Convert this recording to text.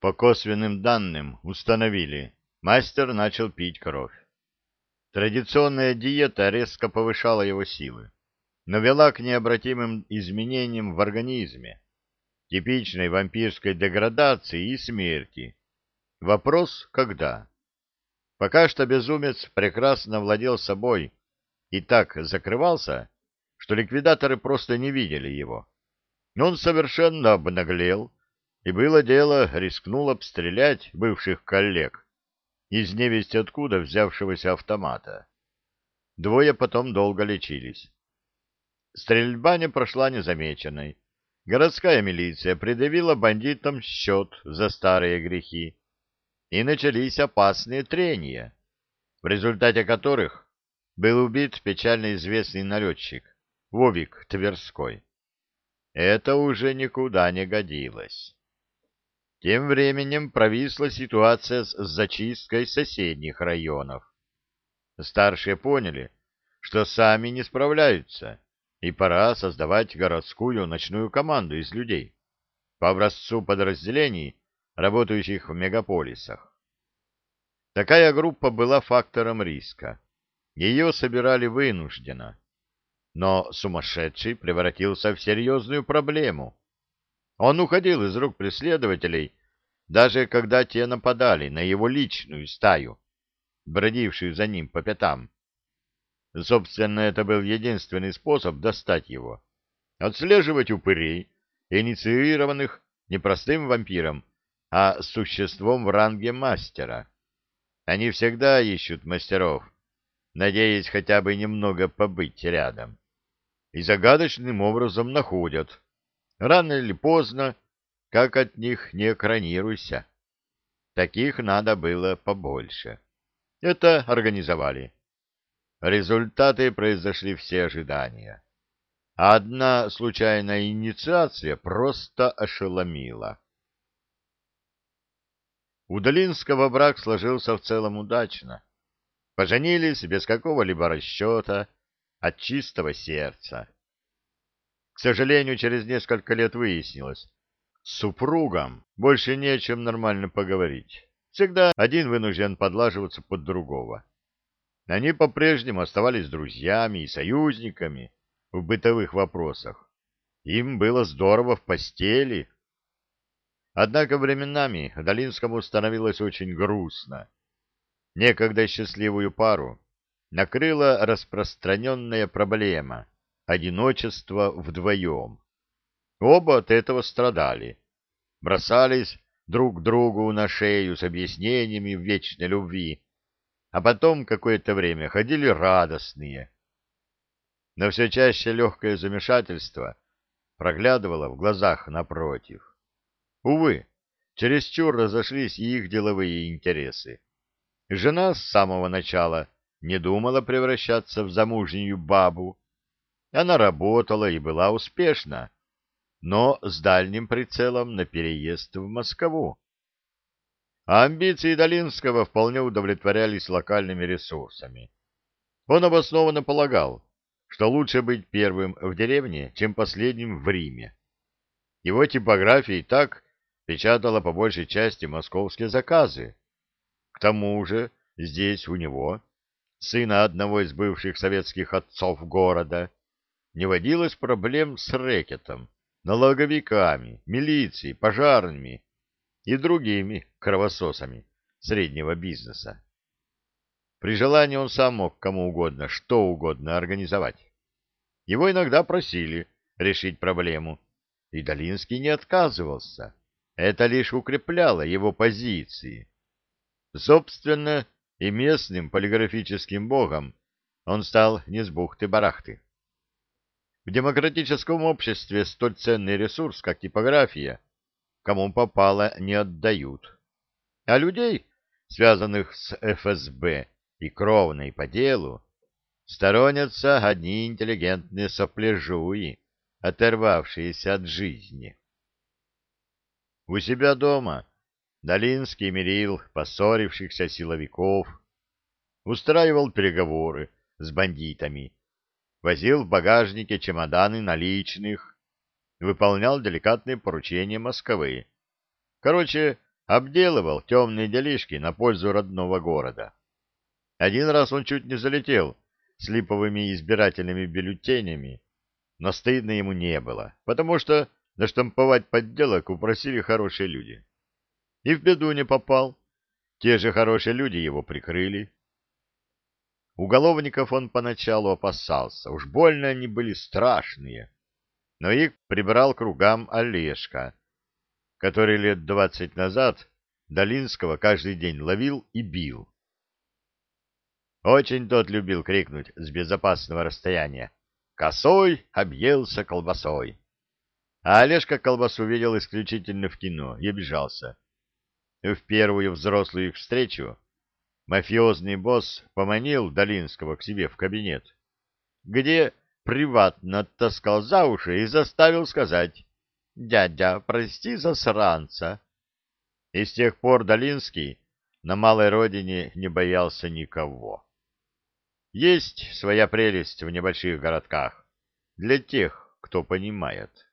По косвенным данным установили, мастер начал пить кровь. Традиционная диета резко повышала его силы, но вела к необратимым изменениям в организме, типичной вампирской деградации и смерти. Вопрос, когда? Пока что безумец прекрасно владел собой и так закрывался, что ликвидаторы просто не видели его. Он совершенно обнаглел, и было дело, рискнул обстрелять бывших коллег из невесть откуда взявшегося автомата. Двое потом долго лечились. Стрельба не прошла незамеченной. Городская милиция предъявила бандитам счет за старые грехи, и начались опасные трения, в результате которых был убит печально известный налетчик Вовик Тверской. Это уже никуда не годилось. Тем временем провисла ситуация с зачисткой соседних районов. Старшие поняли, что сами не справляются, и пора создавать городскую ночную команду из людей по образцу подразделений, работающих в мегаполисах. Такая группа была фактором риска. Ее собирали вынужденно. Но сумасшедший превратился в серьезную проблему. Он уходил из рук преследователей, даже когда те нападали на его личную стаю, бродившую за ним по пятам. Собственно, это был единственный способ достать его. Отслеживать упырей, инициированных не простым вампиром, а существом в ранге мастера. Они всегда ищут мастеров, надеясь хотя бы немного побыть рядом. И загадочным образом находят. Рано или поздно, как от них не экранируйся. Таких надо было побольше. Это организовали. Результаты произошли все ожидания. одна случайная инициация просто ошеломила. У Долинского брак сложился в целом удачно. Поженились без какого-либо расчета, от чистого сердца. К сожалению, через несколько лет выяснилось, с супругом больше не о чем нормально поговорить. Всегда один вынужден подлаживаться под другого. Они по-прежнему оставались друзьями и союзниками в бытовых вопросах. Им было здорово в постели. Однако временами Долинскому становилось очень грустно. Некогда счастливую пару накрыла распространенная проблема — одиночество вдвоем. Оба от этого страдали. Бросались друг другу на шею с объяснениями в вечной любви, а потом какое-то время ходили радостные. Но все чаще легкое замешательство проглядывало в глазах напротив. Увы, чересчур разошлись и их деловые интересы. Жена с самого начала не думала превращаться в замужнюю бабу. Она работала и была успешна, но с дальним прицелом на переезд в Москву. А амбиции Долинского вполне удовлетворялись локальными ресурсами. Он обоснованно полагал, что лучше быть первым в деревне, чем последним в Риме. Его типография и так печатала по большей части московские заказы. К тому же здесь у него, сына одного из бывших советских отцов города, не водилось проблем с рэкетом, налоговиками, милицией, пожарными и другими кровососами среднего бизнеса. При желании он сам мог кому угодно, что угодно организовать. Его иногда просили решить проблему, и Долинский не отказывался. Это лишь укрепляло его позиции. Собственно, и местным полиграфическим богом он стал не с бухты-барахты. В демократическом обществе столь ценный ресурс, как типография, кому попало, не отдают. А людей, связанных с ФСБ и кровной по делу, сторонятся одни интеллигентные сопляжуи, оторвавшиеся от жизни. У себя дома Долинский мирил поссорившихся силовиков, устраивал переговоры с бандитами, возил в багажнике чемоданы наличных, выполнял деликатные поручения Москвы. Короче, обделывал темные делишки на пользу родного города. Один раз он чуть не залетел с липовыми избирательными бюллетенями, но стыдно ему не было, потому что наштамповать подделок упросили хорошие люди. И в беду не попал. Те же хорошие люди его прикрыли. Уголовников он поначалу опасался, уж больно они были страшные. Но их прибрал кругам Олежка, который лет двадцать назад Долинского каждый день ловил и бил. Очень тот любил крикнуть с безопасного расстояния «Косой объелся колбасой!» А Олежка колбасу видел исключительно в кино и обижался. В первую взрослую их встречу мафиозный босс поманил Долинского к себе в кабинет, где приватно оттаскал за уши и заставил сказать «Дядя, прости засранца». И с тех пор Долинский на малой родине не боялся никого. Есть своя прелесть в небольших городках для тех, кто понимает.